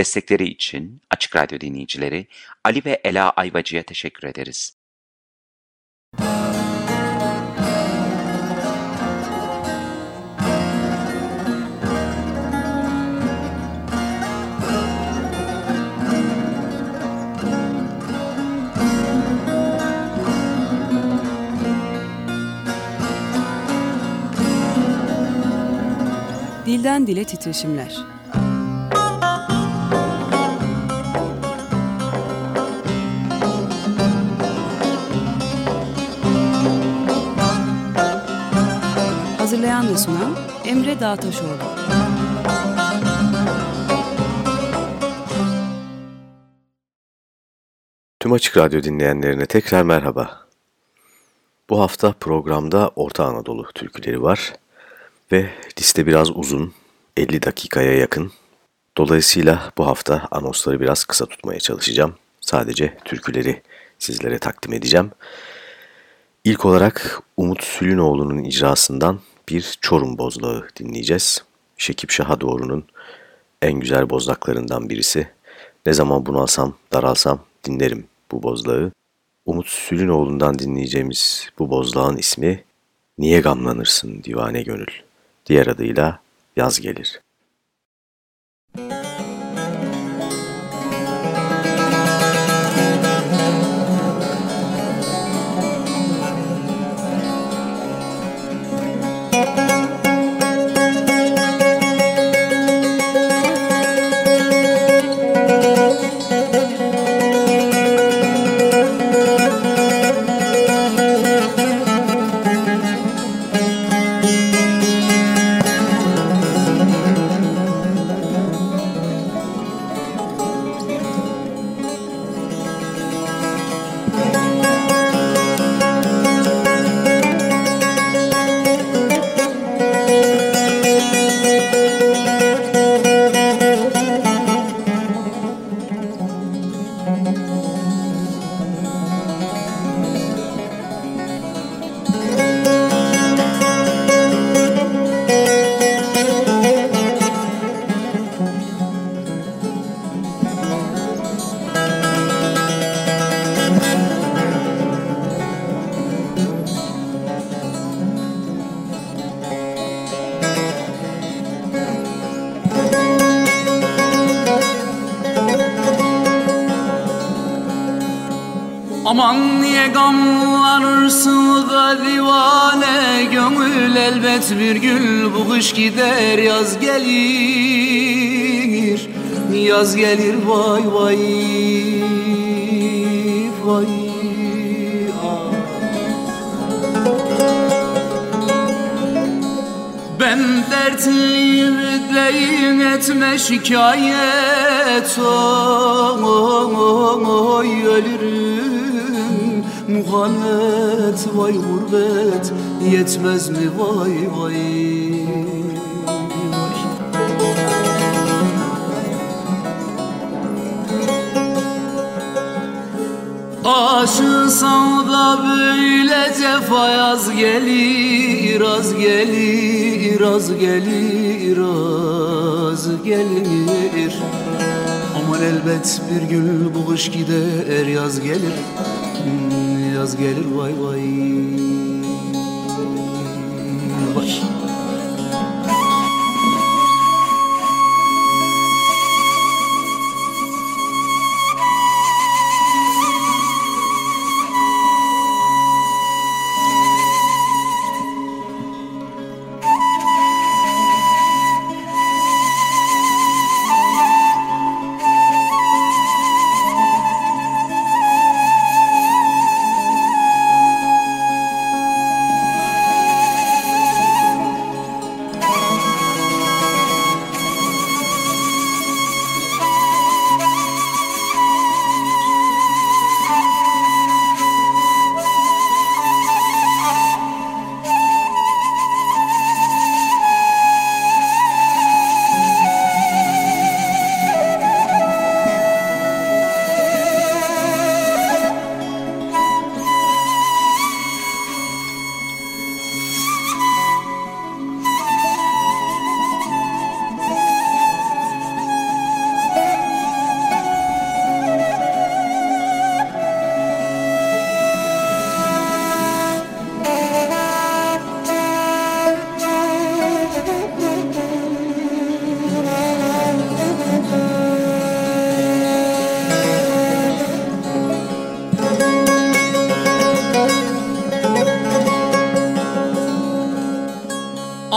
Destekleri için Açık Radyo dinleyicileri Ali ve Ela Ayvacı'ya teşekkür ederiz. Dilden Dile Titreşimler Hazırlayan ve sunan Emre Dağtaşoğlu. Tüm Açık Radyo dinleyenlerine tekrar merhaba. Bu hafta programda Orta Anadolu türküleri var ve liste biraz uzun, 50 dakikaya yakın. Dolayısıyla bu hafta anonsları biraz kısa tutmaya çalışacağım. Sadece türküleri sizlere takdim edeceğim. İlk olarak Umut Sülünoğlu'nun icrasından bir Çorum bozlağı dinleyeceğiz. Şekip Şahadoğru'nun en güzel bozlaklarından birisi. Ne zaman bunalsam, daralsam dinlerim bu bozlağı. Umut Sülünoğlu'ndan dinleyeceğimiz bu bozlağın ismi Niye Gamlanırsın Divane Gönül. Diğer adıyla Yaz Gelir. Aman gider Yaz gelir, yaz gelir vay vay Vay. Ben dertliyim ütleyim etme şikayet. Oy, oy, oy ölürüm. Muhallet vay gurbet. Yetmez mi? Vay vay Aşığsan da böyle cefa yaz gelir Az gelir az gelir az gelir. Aman elbet bir gün bu kış gider yaz gelir yaz gelir vay Vay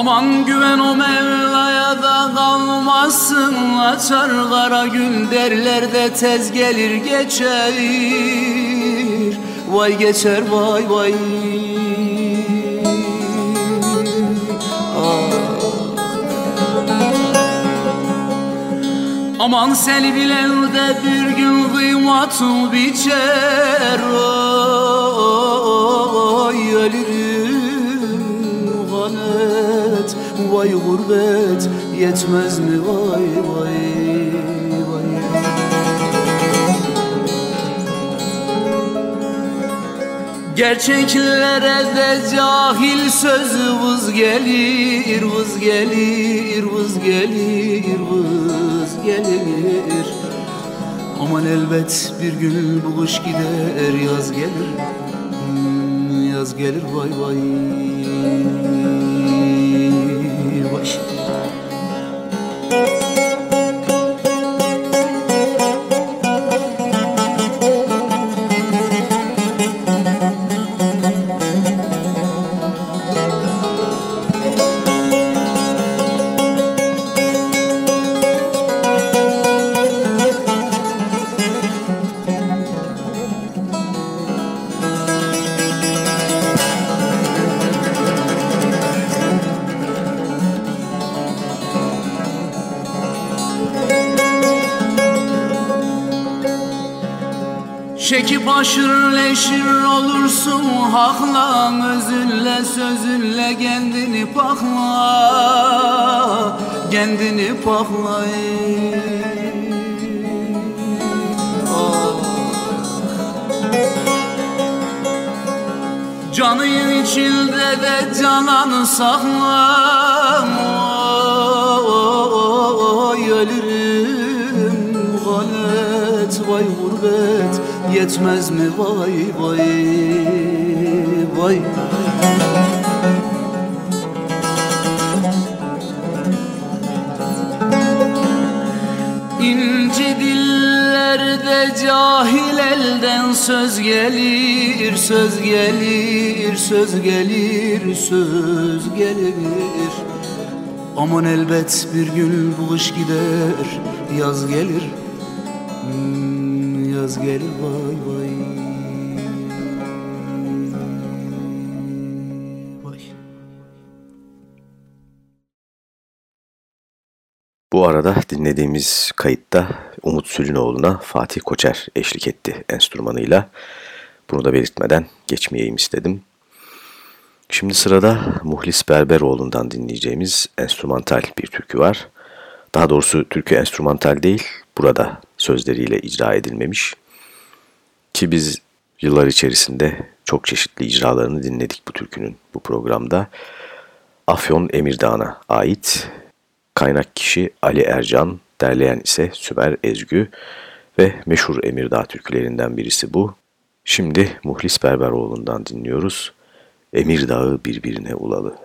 Aman güven o Mevla'ya da kalmasın Açar kara gül derler de tez gelir geçer. Vay geçer vay vay. Aman seni bilen de bir gün kıymatı biçer. Oy ölürüm Vay gurbet yetmez mi vay vay vay Gerçeklere de cahil sözü vız gelir, vız gelir, vız gelir, vız gelir. Aman elbet bir gün bu kış gider, yaz gelir, hmm, yaz gelir vay vay. Aşırı leşir olursun hakla Özünle sözünle kendini pakla Kendini pakla Canın içinde de cananı sakla Oy ölürüm galet vay gurbet Yetmez mi? Vay vay vay. İnci dillerde cahil elden söz gelir, söz gelir, söz gelir, söz gelir. Aman elbet bir gün bu kış gider, yaz gelir, yaz gelir vay vay. Vay. Bu arada dinlediğimiz kayıtta Umut Sülünoğlu'na Fatih Koçer eşlik etti enstrümanıyla. Bunu da belirtmeden geçmeyeyim istedim. Şimdi sırada Muhlis Berberoğlu'ndan dinleyeceğimiz enstrümantal bir türkü var. Daha doğrusu türkü enstrümantal değil, burada sözleriyle icra edilmemiş. Ki biz yıllar içerisinde çok çeşitli icralarını dinledik bu türkünün bu programda. Afyon Emirdağ'a ait kaynak kişi Ali Ercan, derleyen ise Sümer Ezgü ve meşhur Emirdağ türkülerinden birisi bu. Şimdi Muhlis Berberoğlu'ndan dinliyoruz. Emirdağ'ı birbirine ulalı.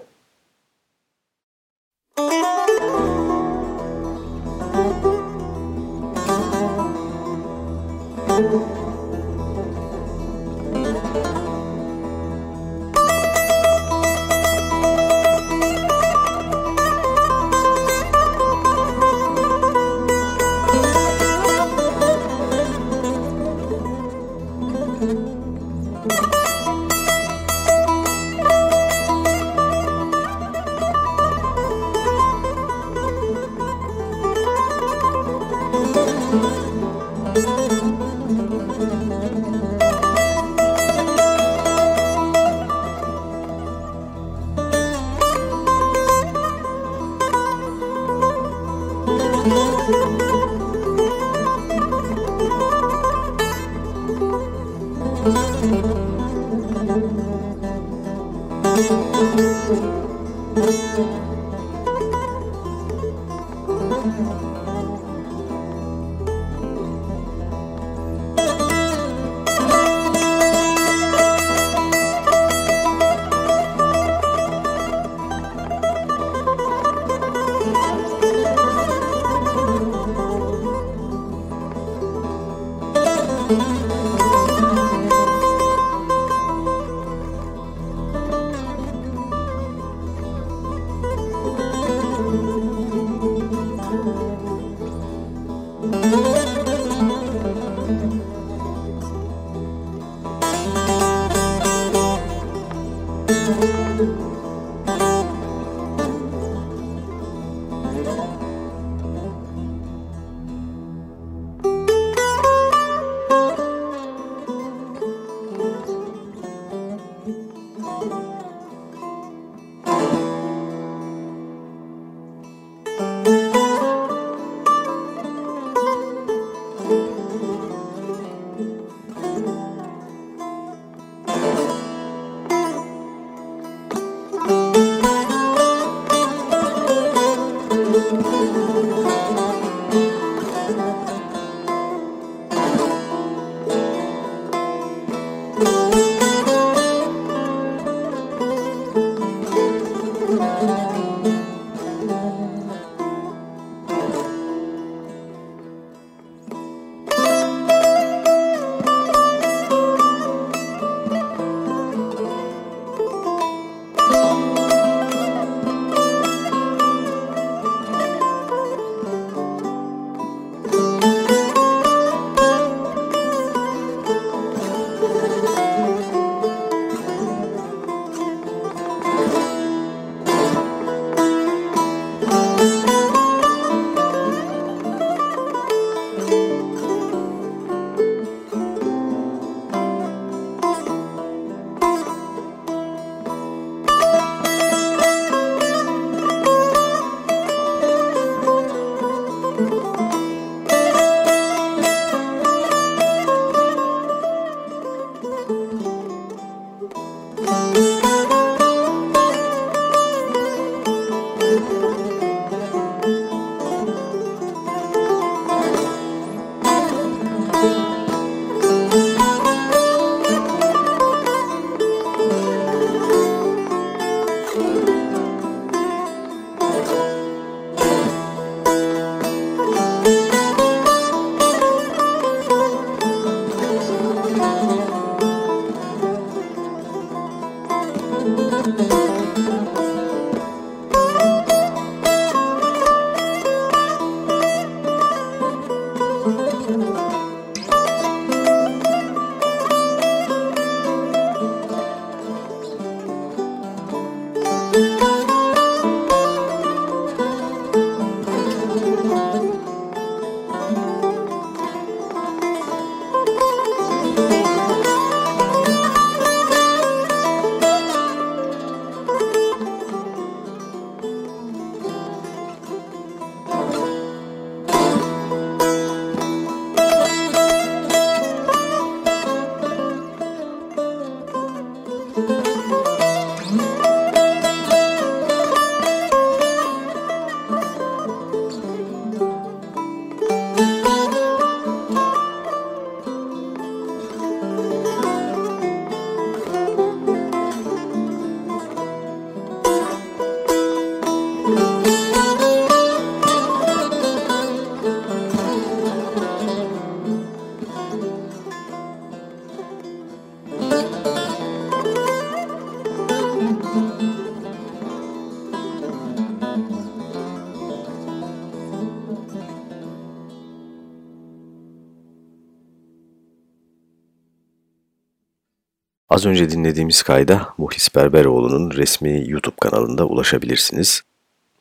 Az önce dinlediğimiz kayda Muhlis Berberoğlu'nun resmi YouTube kanalında ulaşabilirsiniz.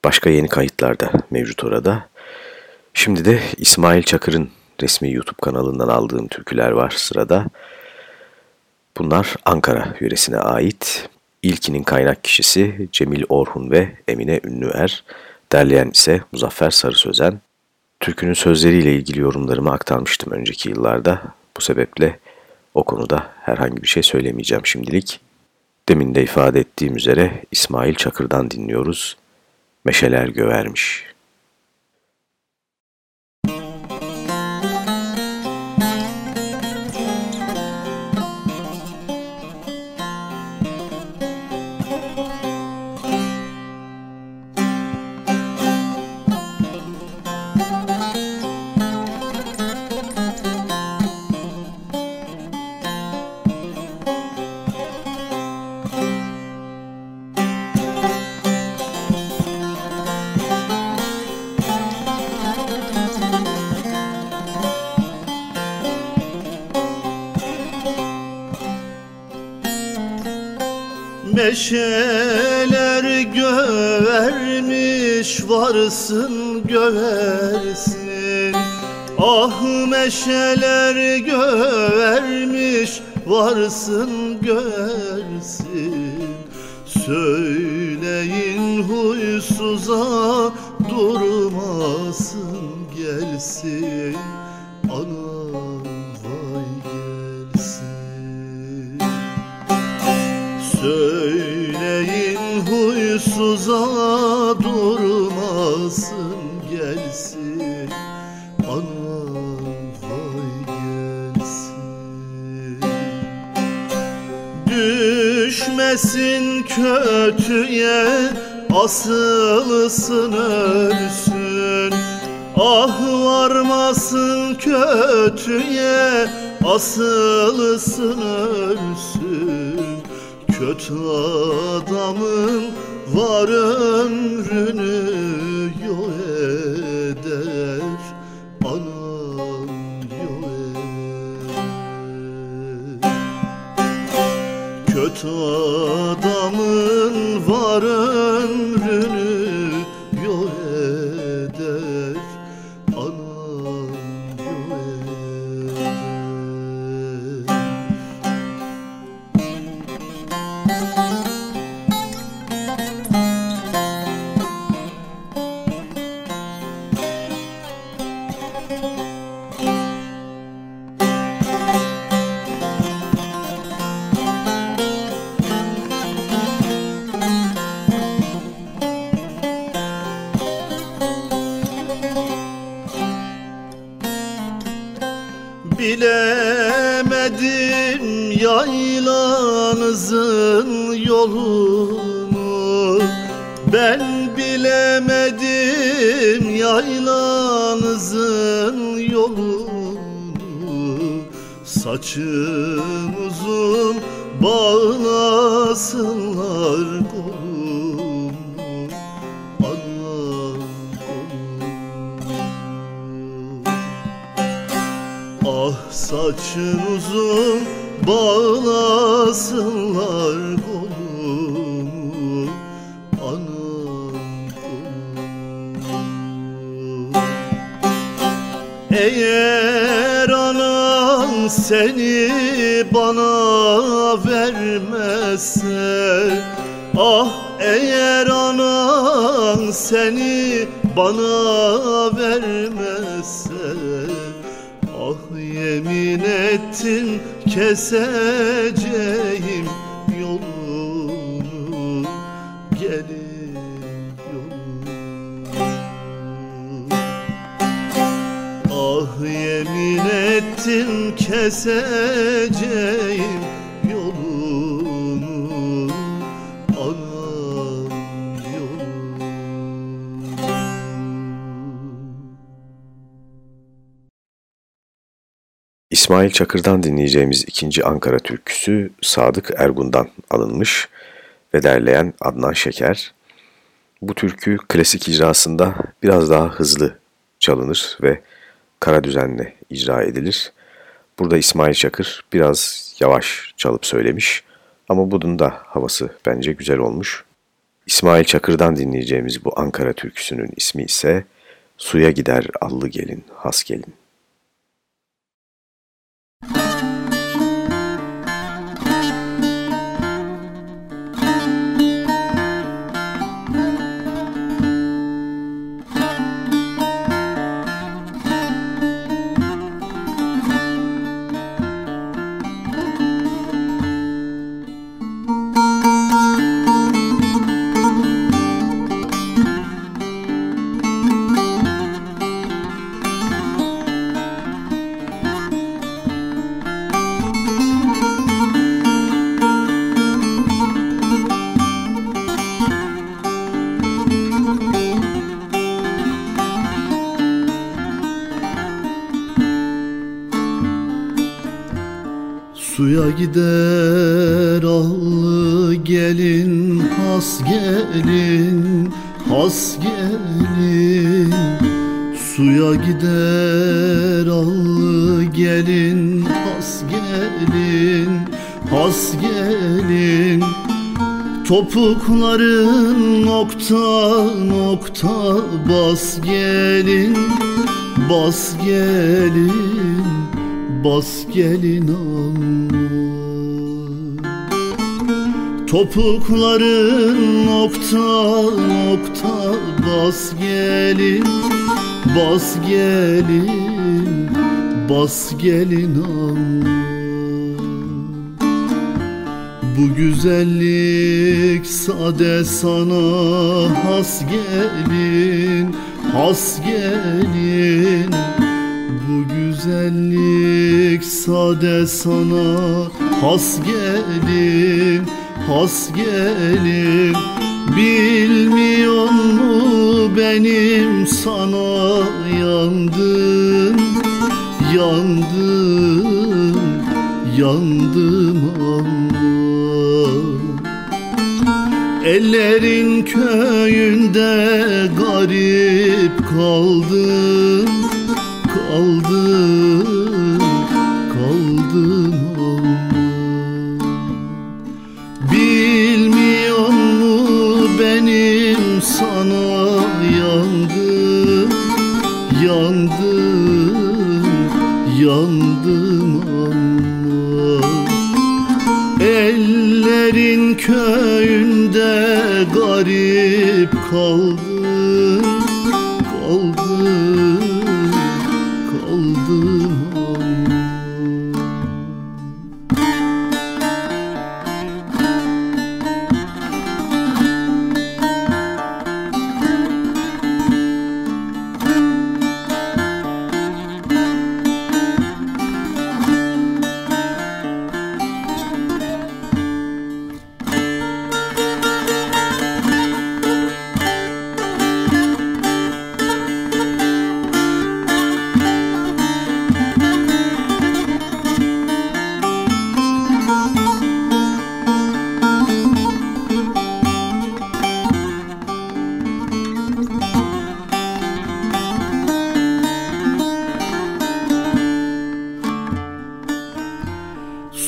Başka yeni kayıtlar da mevcut orada. Şimdi de İsmail Çakır'ın resmi YouTube kanalından aldığım türküler var sırada. Bunlar Ankara yöresine ait. İlkinin kaynak kişisi Cemil Orhun ve Emine Ünlüer. Derleyen ise Muzaffer Sarı Sözen. Türkünün sözleriyle ilgili yorumlarımı aktarmıştım önceki yıllarda. Bu sebeple o konuda herhangi bir şey söylemeyeceğim şimdilik. Demin de ifade ettiğim üzere İsmail Çakır'dan dinliyoruz. Meşeler gövermiş. Meşeler gövermiş varsın göversin. Ah meşeler gövermiş varsın göversin. Söyleyin huysuza durmasın gelsin huysuza durmasın gelsin. Anam vay gelsin. Düşmesin kötüye asılsın ölsün. Ah varmasın kötüye asılsın ölsün. Kötü adamın var ömrünü yok eder Anam yok eder. Kötü adamın var ömrünü yaylanızın yolunu Saçım uzun bağlasınlar kolumu kolumu Ah saçın uzun bağlasınlar kolumu Eğer anan seni bana vermezse Ah eğer anan seni bana vermezse Ah yemin ettim keseceğim ettim keseceğim yolunu İsmail Çakır'dan dinleyeceğimiz ikinci Ankara türküsü Sadık Ergun'dan alınmış ve derleyen Adnan Şeker. Bu türkü klasik icrasında biraz daha hızlı çalınır ve kara düzenle icra edilir. Burada İsmail Çakır biraz yavaş çalıp söylemiş ama bunun da havası bence güzel olmuş. İsmail Çakır'dan dinleyeceğimiz bu Ankara türküsünün ismi ise Suya Gider Allı Gelin, Has Gelin. Suya gider allı gelin has gelin has gelin. Suya gider allı gelin has gelin has gelin. Topukların nokta nokta bas gelin bas gelin bas gelin amma Topukların nokta nokta bas gelin Bas gelin bas gelin amma Bu güzellik sade sana has gelin Has gelin. Bu güzellik sade sana has gelin, has gelin Bilmiyor mu benim sana yandım, yandım, yandım ama Ellerin köyünde garip kaldım kaldım, köyünde garip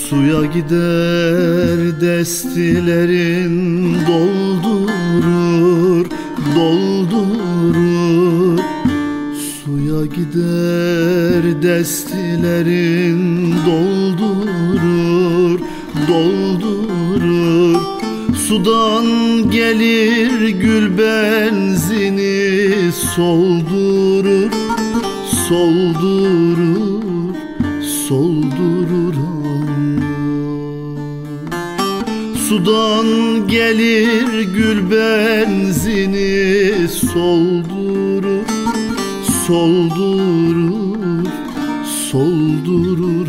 Suya gider destilerin doldurur, doldurur. Suya gider destilerin doldurur, doldurur. Sudan gelir gül benzini soldurur, soldurur, soldurur Sudan gelir gül benzini soldurur, soldurur, soldurur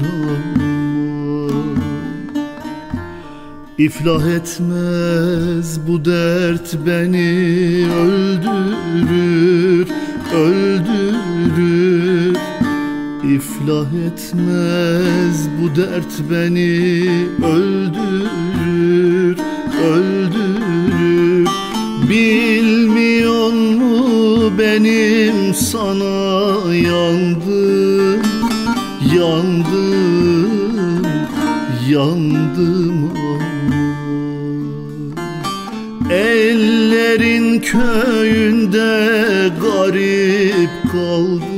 İflah etmez bu dert beni öldürür, öldürür. İflah etmez bu dert beni öldürür, öldürür Bilmiyor mu benim sana yandım, yandım, yandım Ellerin köyünde garip kaldım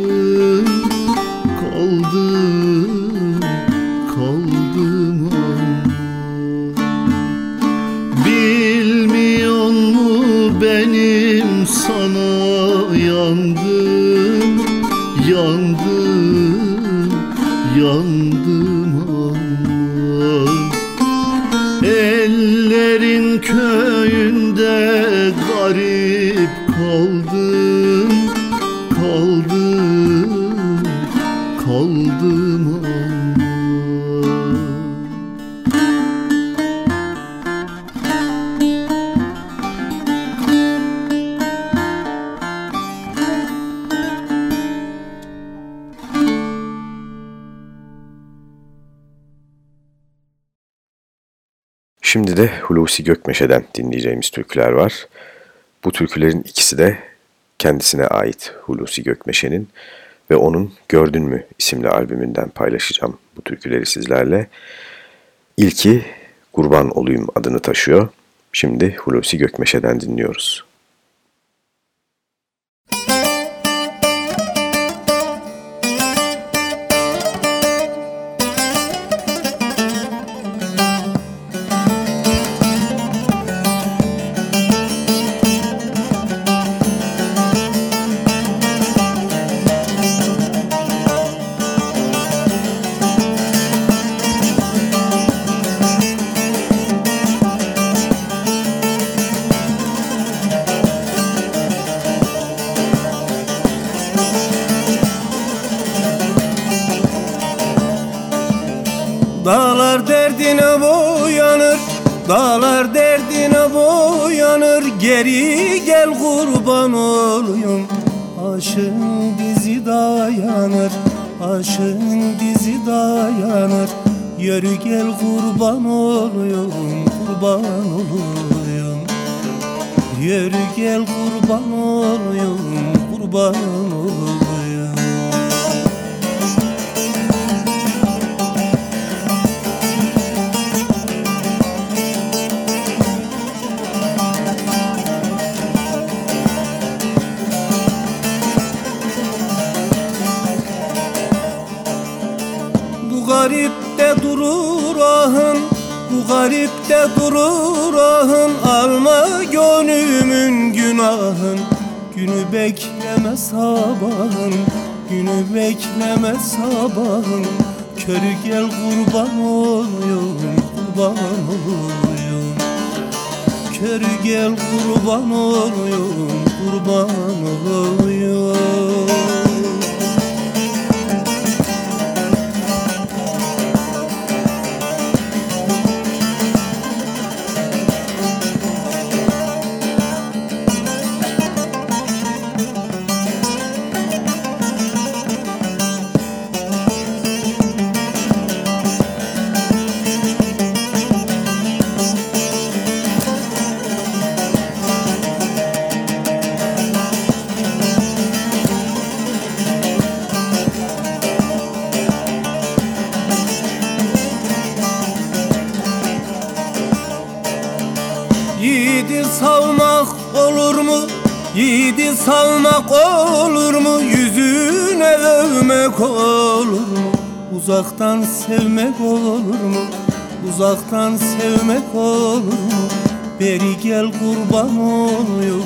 köyünde garip kaldım Şimdi de Hulusi Gökmeşe'den dinleyeceğimiz türküler var. Bu türkülerin ikisi de kendisine ait Hulusi Gökmeşe'nin ve onun Gördün mü isimli albümünden paylaşacağım bu türküleri sizlerle. İlki Kurban Olayım adını taşıyor. Şimdi Hulusi Gökmeşe'den dinliyoruz. Geri gel kurban olayım. Aşın dizi dayanır Aşın dizi dayanır. Yürü gel kurban olayım Kurban olayım. Yürü gel kurban olayım Kurban olayım garipte durur ahın Bu garipte durur ahın. Alma gönlümün günahın Günü bekleme sabahın. Günü bekleme sabahın Körü gel kurban olayım Kurban olayım Körü gel kurban olayım Kurban olayım övmek olur mu? Uzaktan sevmek olur mu? Uzaktan sevmek olur mu? Beri gel kurban olayım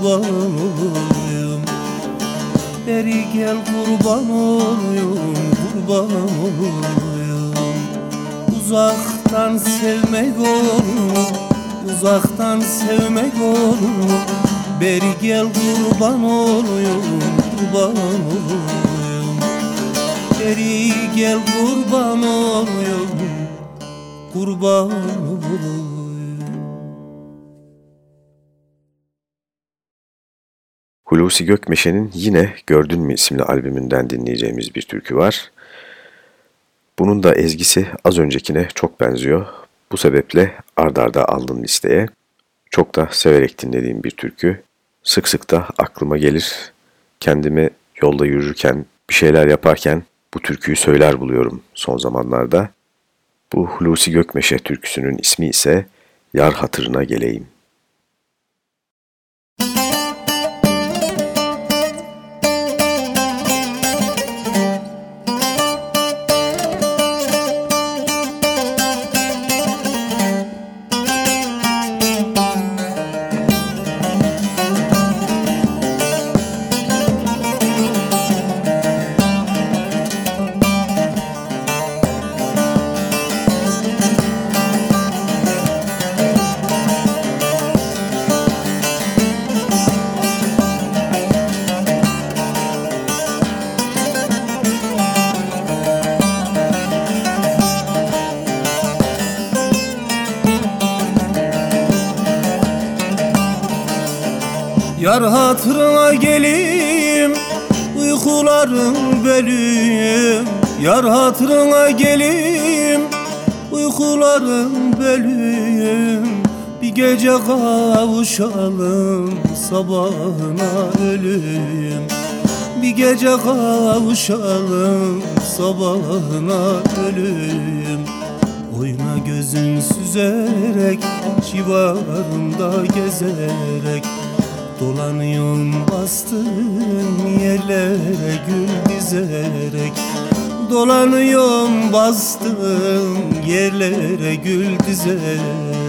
kurban olayım. Beri gel kurban olayım kurban olayım. Uzaktan sevmek olur mu? Uzaktan sevmek olur mu? Beri gel kurban olayım kurban olayım Beri gel kurban olayım kurban olayım Hulusi Gökmeşe'nin yine Gördün mü isimli albümünden dinleyeceğimiz bir türkü var. Bunun da ezgisi az öncekine çok benziyor. Bu sebeple ardarda aldım listeye. Çok da severek dinlediğim bir türkü. Sık sık da aklıma gelir. Kendimi yolda yürürken, bir şeyler yaparken bu türküyü söyler buluyorum son zamanlarda. Bu Hulusi Gökmeşe türküsünün ismi ise Yar Hatırına Geleyim. Yar hatırına geleyim Uykuların bölüyüm. Yar hatırına geleyim Uykuların bölüyüm. Bir gece kavuşalım Sabahına ölüm Bir gece kavuşalım Sabahına ölüm Oyna gözün süzerek Civarında gezerek Dolanıyorum bastığım yerlere gül dizerek. Dolanıyorum bastığım yerlere gül dizerek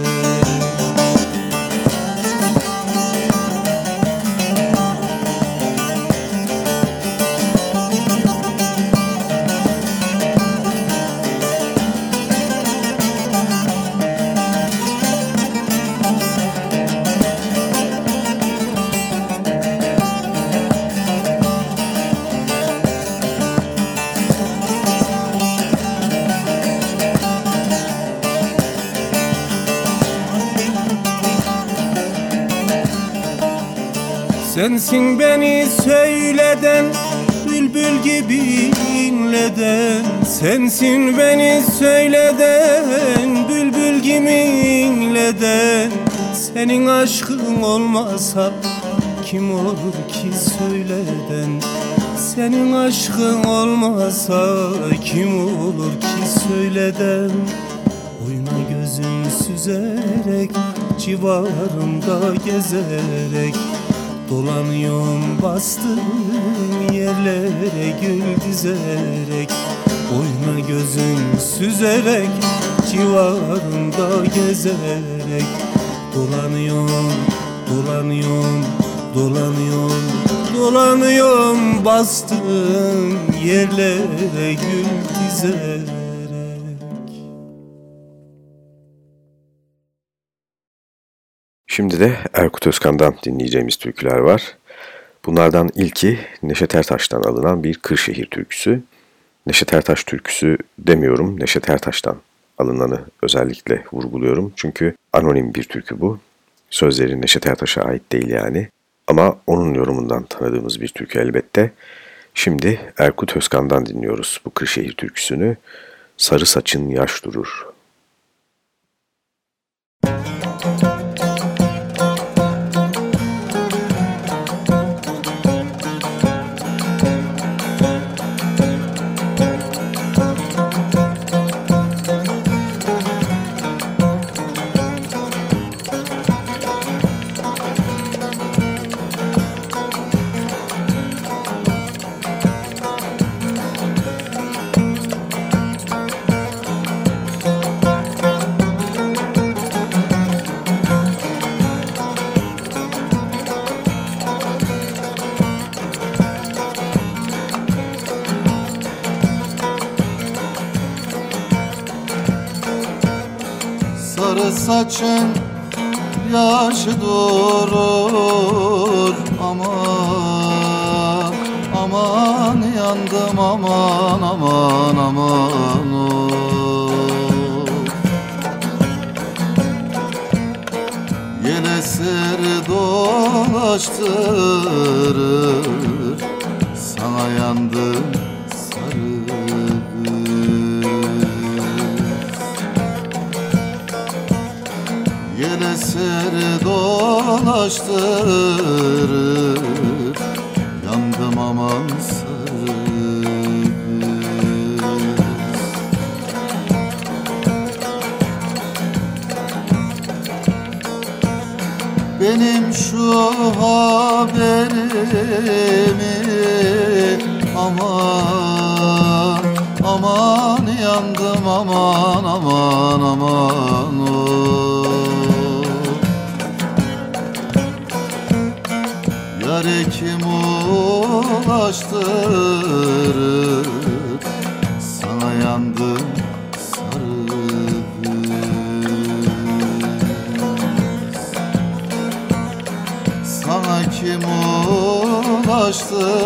Sensin beni söyleden Bülbül gibi inleden. Sensin beni söyleden Bülbül gibi inleden. Senin aşkın olmasa Kim olur ki söyleden? Senin aşkın olmasa Kim olur ki söyleden? Oyna gözün süzerek Civarımda gezerek Dolanıyorum bastığım yerlere gül dizerek Oyna gözün süzerek civarında gezerek. Dolanıyorum, dolanıyorum, dolanıyorum Dolanıyorum bastığım yerlere gül dizerek Şimdi de Erkut Özkan'dan dinleyeceğimiz türküler var. Bunlardan ilki Neşet Ertaş'tan alınan bir Kırşehir türküsü. Neşet Ertaş türküsü demiyorum, Neşet Ertaş'tan alınanı özellikle vurguluyorum. Çünkü anonim bir türkü bu. Sözleri Neşet Ertaş'a ait değil yani. Ama onun yorumundan tanıdığımız bir türkü elbette. Şimdi Erkut Özkan'dan dinliyoruz bu Kırşehir türküsünü. Sarı saçın yaş durur. Sarı başın yaşı durur Aman aman yandım aman aman aman oh. Yine seri dolaştım taştırır Yandım amansız Benim şu haberimi aman aman yandım aman aman aman. taştırır Sana yandım sarı. Sana kim ulaştırır?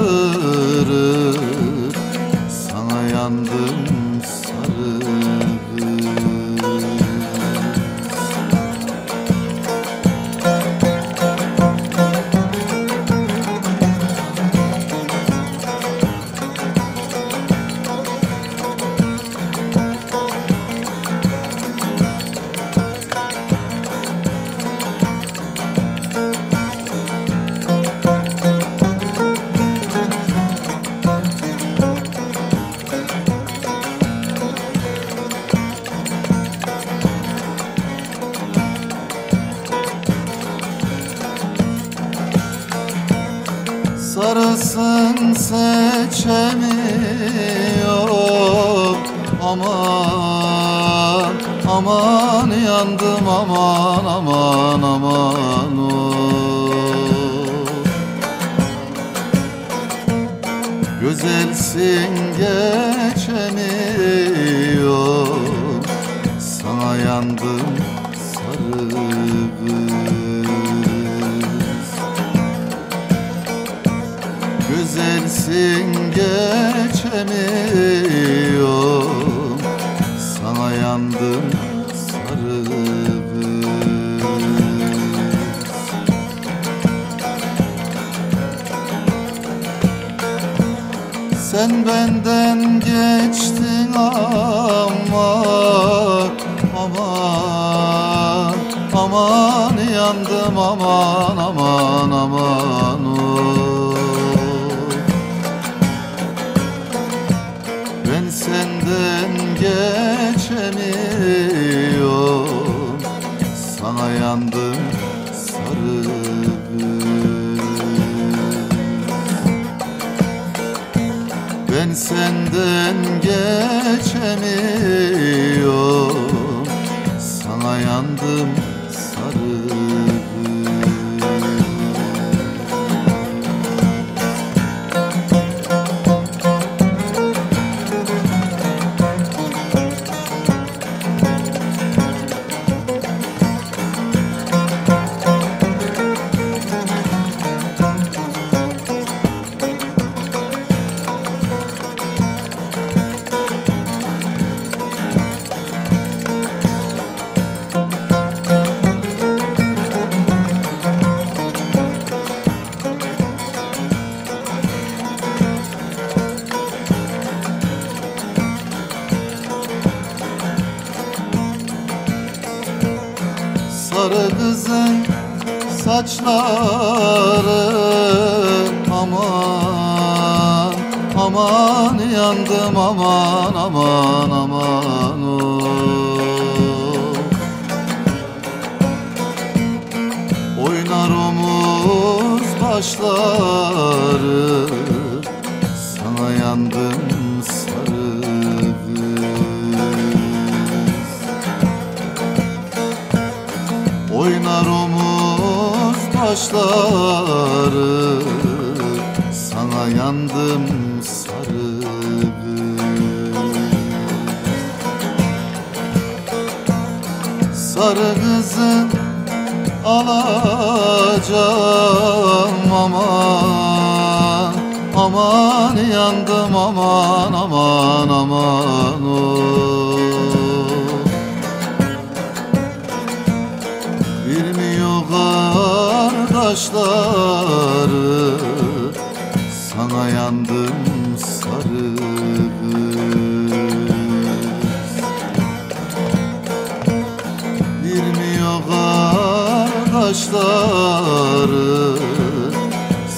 Kardeşleri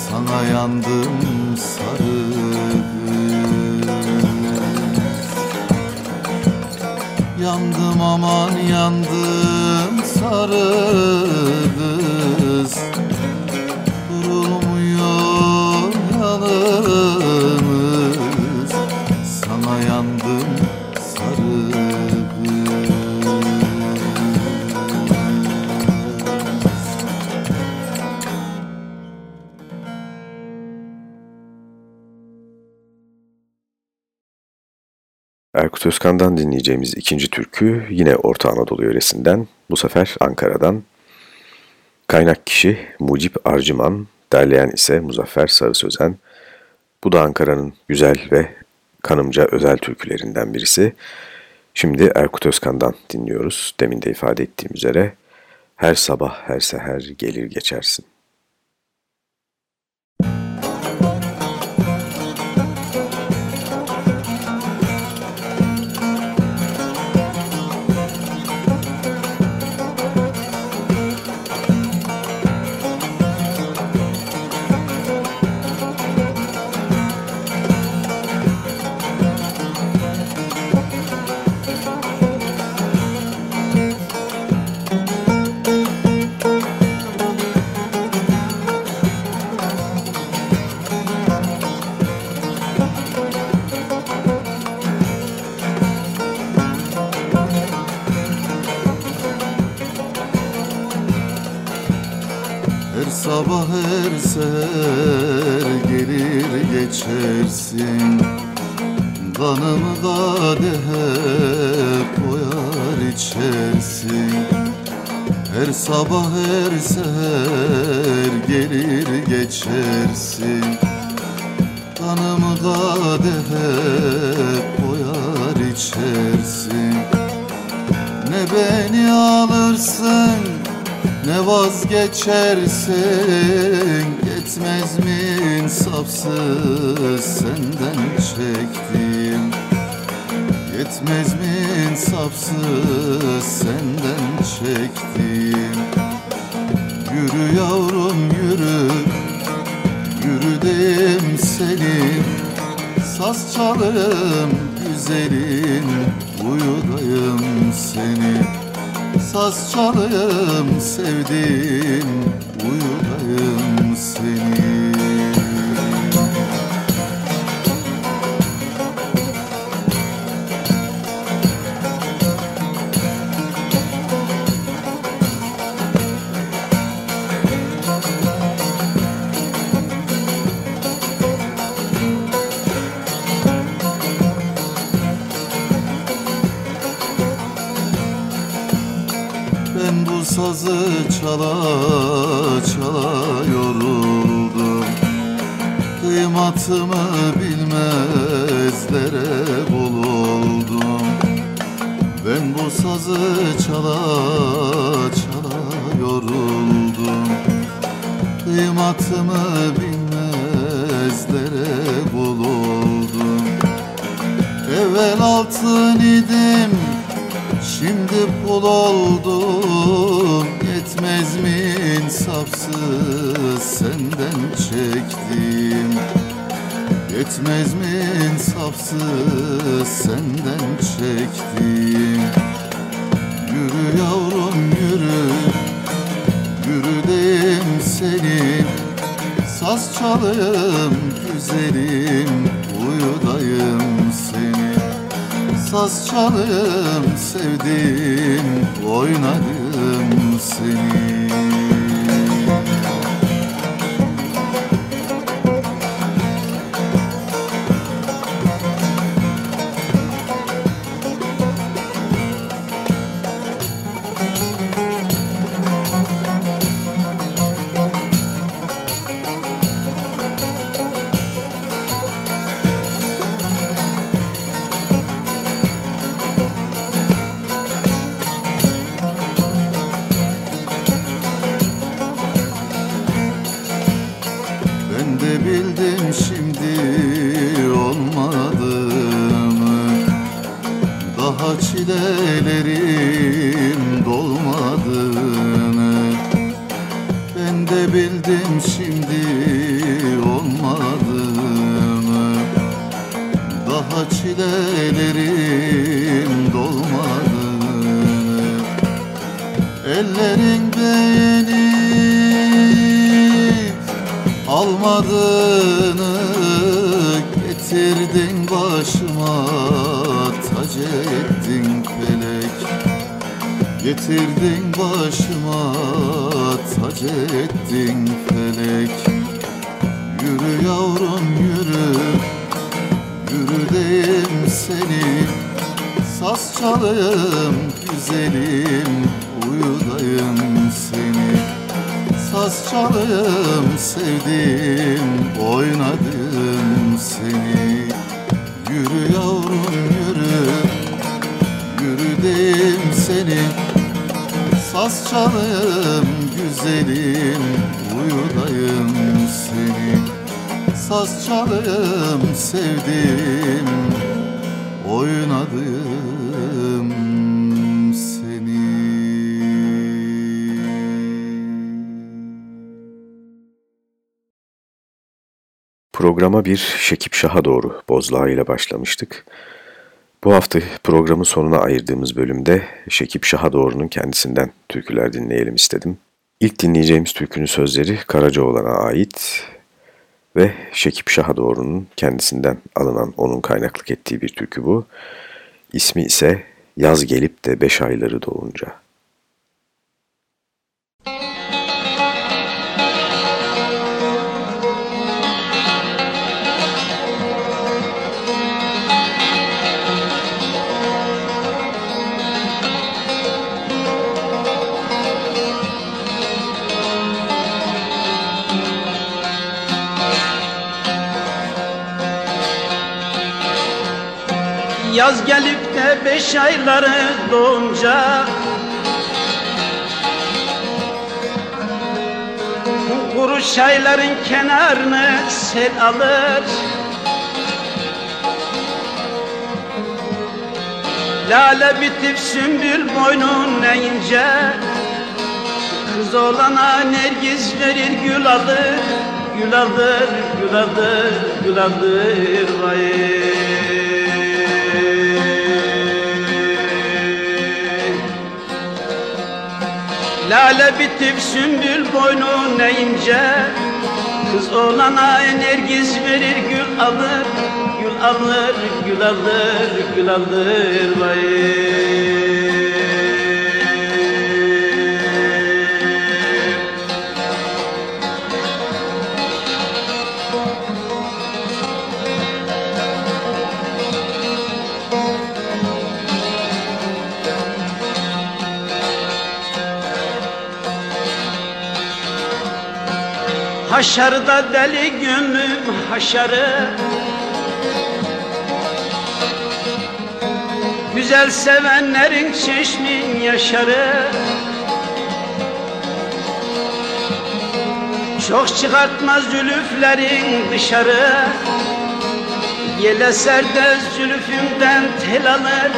Sana yandım sarı. Yandım aman yandım sarı Özkan'dan dinleyeceğimiz ikinci türkü yine Orta Anadolu yöresinden, bu sefer Ankara'dan. Kaynak kişi Mucip Arcıman, derleyen ise Muzaffer Sarı Sözen. Bu da Ankara'nın güzel ve kanımca özel türkülerinden birisi. Şimdi Erkut Özkan'dan dinliyoruz. Demin de ifade ettiğim üzere her sabah her seher gelir geçersin. Sabah her seher gelir geçersin. Kanımı kadehe koyar içersin. Her sabah her seher gelir geçersin. Kanımı kadehe koyar içersin. Ne beni alırsın ne vazgeçersin Yetmez mi insafsız senden çektiğim? Yetmez mi insafsız senden çektiğim? Yürü yavrum yürü Yürü deyim seni. Saz çalarım güzelim Uyudayım seni Saz çalayım sevdim Ben bu sazı çala çala yoruldum. Kıymatımı bilmezlere bul oldum Evvel altın idim Şimdi pul oldum. Yetmez mi insafsız senden çektim Yetmez mi insafsız senden çektim Yürü yavrum yürü. Yürü deyim seni Saz çalayım güzelim Uyudayım seni Saz çalayım sevdim Oynadım seni Ellerin beğenip almadığını Getirdin başıma tac ettin felek. Getirdin başıma tac ettin felek. Yürü yavrum yürü Yürüdeyim seni. Saz çalayım güzelim Uyudayım seni. Saz çalayım sevdim Oynadım seni. Yürü yavrum yürü. Yürüdeyim seni. Saz çalayım güzelim Uyudayım seni. Saz çalayım sevdim Oynadım Programa bir Şekip Şah'a doğru Bozlağı ile başlamıştık. Bu hafta programın sonuna ayırdığımız bölümde Şekip Şah'a doğru'nun kendisinden türküler dinleyelim istedim. İlk dinleyeceğimiz türkünün sözleri Karacaoğlan'a ait ve Şekip Şah'a doğru'nun kendisinden alınan onun kaynaklık ettiği bir türkü bu. İsmi ise Yaz gelip de beş ayları dolunca. Yaz gelip de beş ayları doğunca. Kuru çayların kenarını sel alır. Lale bitip sümbül boynun ince Kız olana nergiz verir gül alır. Gül alır, gül alır, gül alır vay Lale bitip sümbül boynu ince. Kız olana nergiz verir gül alır. Gül alır, gül alır, gül alır vay Haşarda deli gönlüm haşarı. Güzel sevenlerin çeşmin yaşarı. Çok çıkartmaz zülüflerin dışarı. Yel eser de tel alır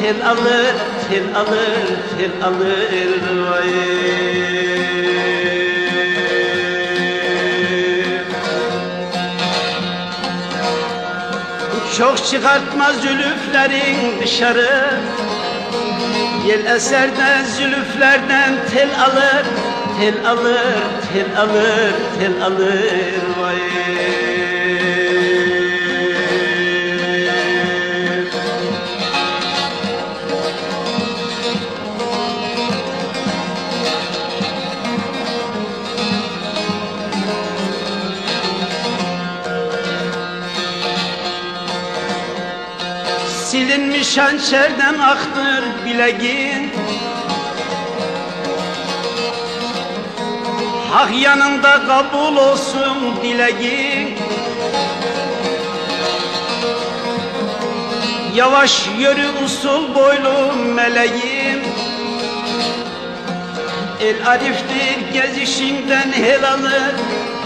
Tel alır, tel alır, tel alır. Vay Çok çıkartmaz zülüflerin dışarı. Yel eserde zülüflerden tel alır Tel alır, tel alır, tel alır. Vay Silinmiş hançerden aktır bileğin Hak yanında kabul olsun dileğin Yavaş yürü usul boylu meleğim El ariftir gezişinden hel alır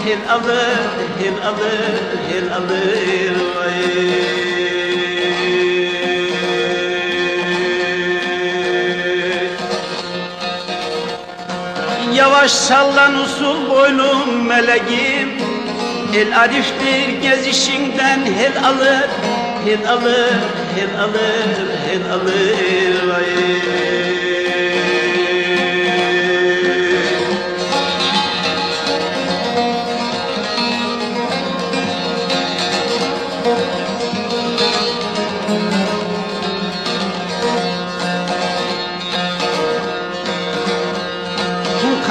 Hel alır, hel alır, hel alır. vay baş sallan usul boylum meleğim El ariftir gezişinden hel alır Hel alır, hel alır, hel alır vay.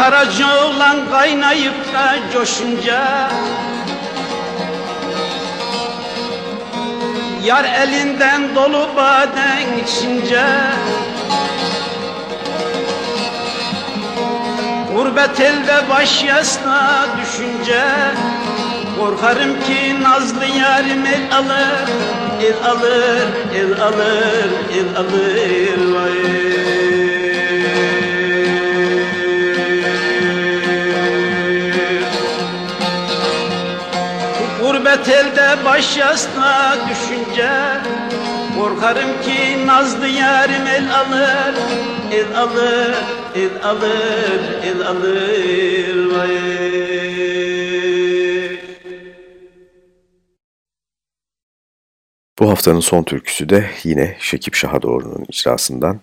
Karaca olan kaynayıp da coşunca. Yar elinden dolu baden içince. Gurbet elde baş yasna düşünce. Korkarım ki nazlı yarim el alır El alır, el alır, el alır vay. Gurbet elde baş yasna düşünce Korkarım ki nazlı yarim el alır El alır, el alır, el alır vay. Bu haftanın son türküsü de yine Şekip Şahadoğlu'nun icrasından.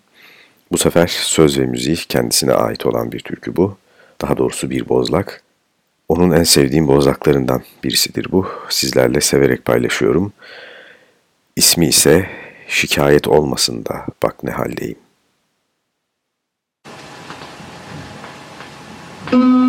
Bu sefer söz ve müziği kendisine ait olan bir türkü bu. Daha doğrusu bir bozlak. Onun en sevdiğim bozlaklarından birisidir bu. Sizlerle severek paylaşıyorum. İsmi ise Şikayet Olmasın da Bak Ne Haldeyim. Fiskeden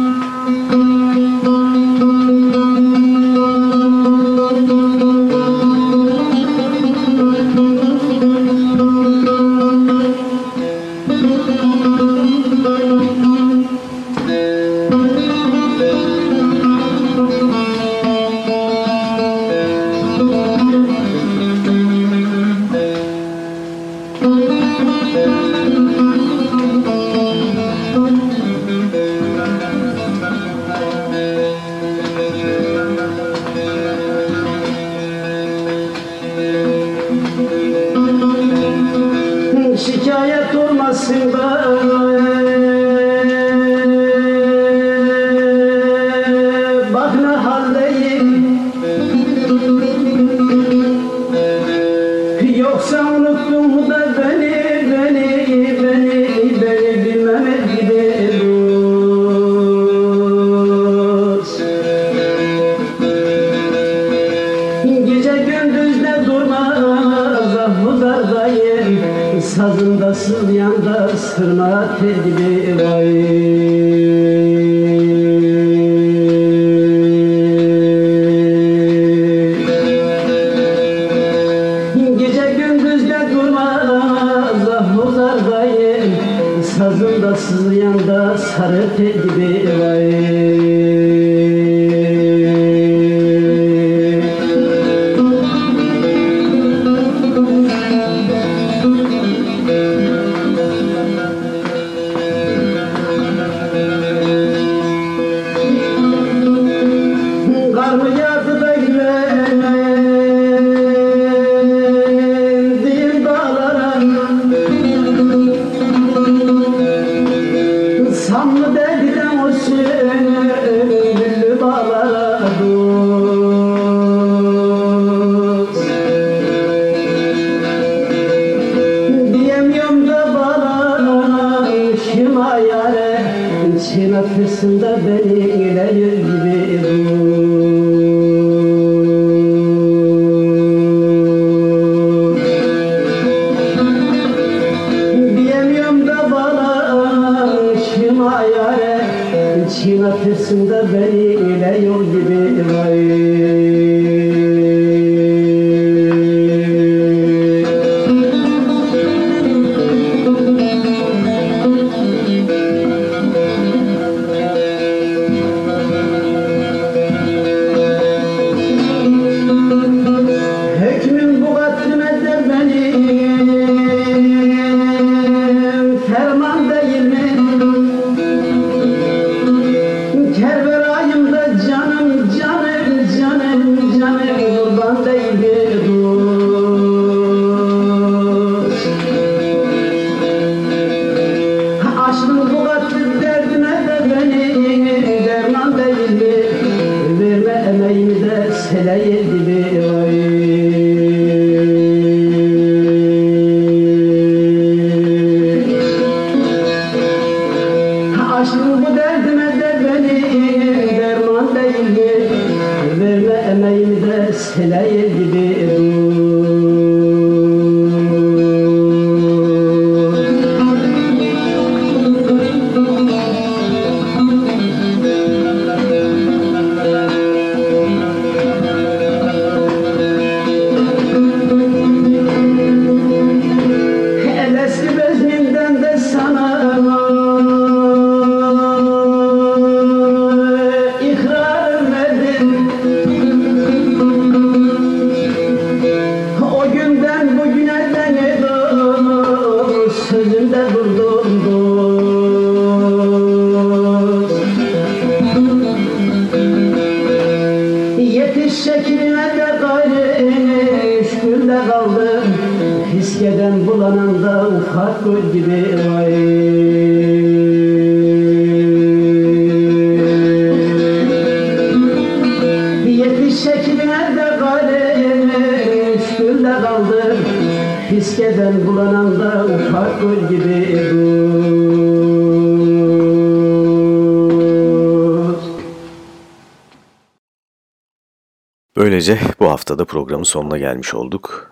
Böylece bu haftada programın sonuna gelmiş olduk.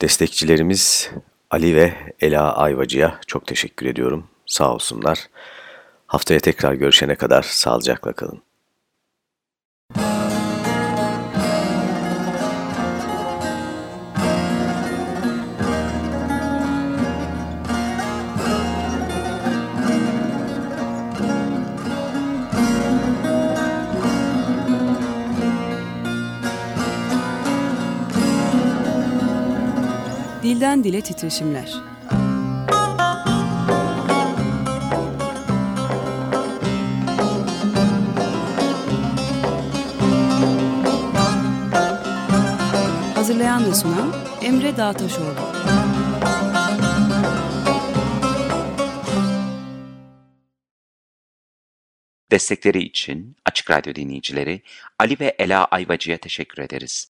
Destekçilerimiz Ali ve Ela Ayvacı'ya çok teşekkür ediyorum. Sağ olsunlar. Haftaya tekrar görüşene kadar sağlıcakla kalın. Dilden dile titreşimler. Hazırlayan ve sunan Emre Dağtaşoğlu. Destekleri için Açık Radyo dinleyicileri Ali ve Ela Ayvacı'ya teşekkür ederiz.